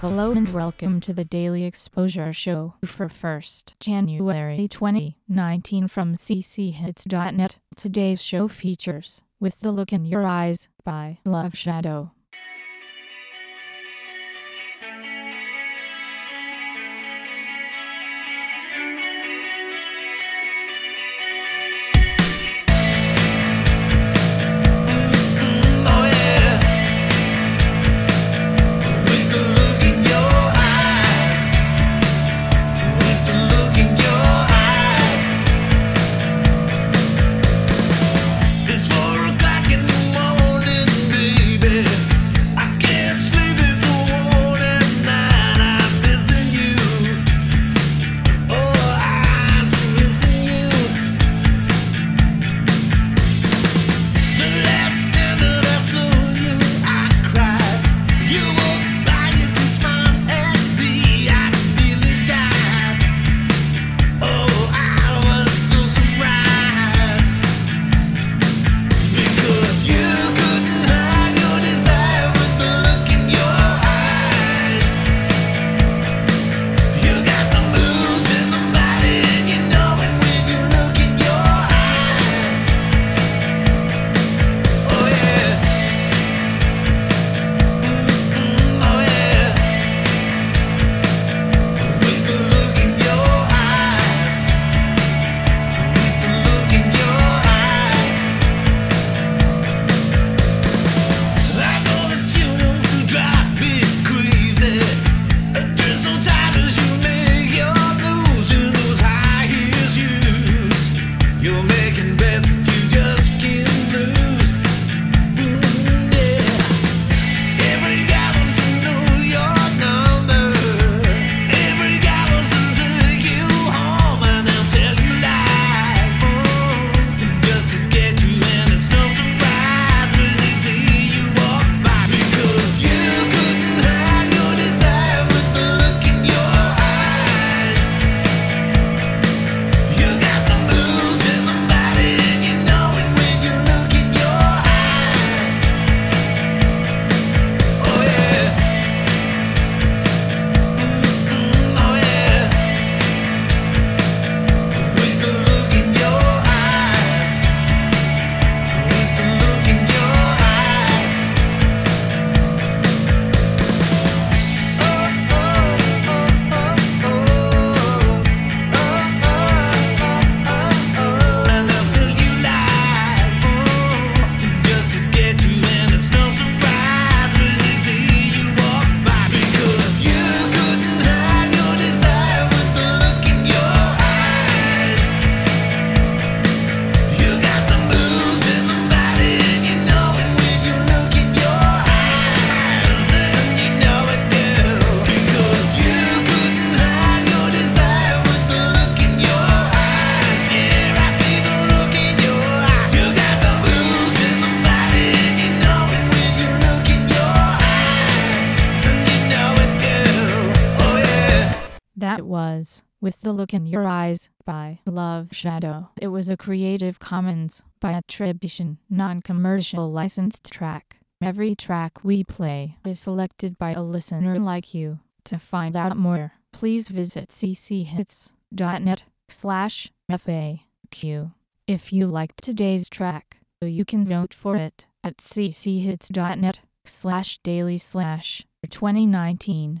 Hello and welcome to the Daily Exposure Show for 1st January 2019 from cchits.net. Today's show features With the Look in Your Eyes by Love Shadow. that was With the Look in Your Eyes by Love Shadow. It was a Creative Commons by attribution, non-commercial licensed track. Every track we play is selected by a listener like you. To find out more, please visit cchits.net slash FAQ. If you liked today's track, you can vote for it at cchits.net slash daily slash 2019.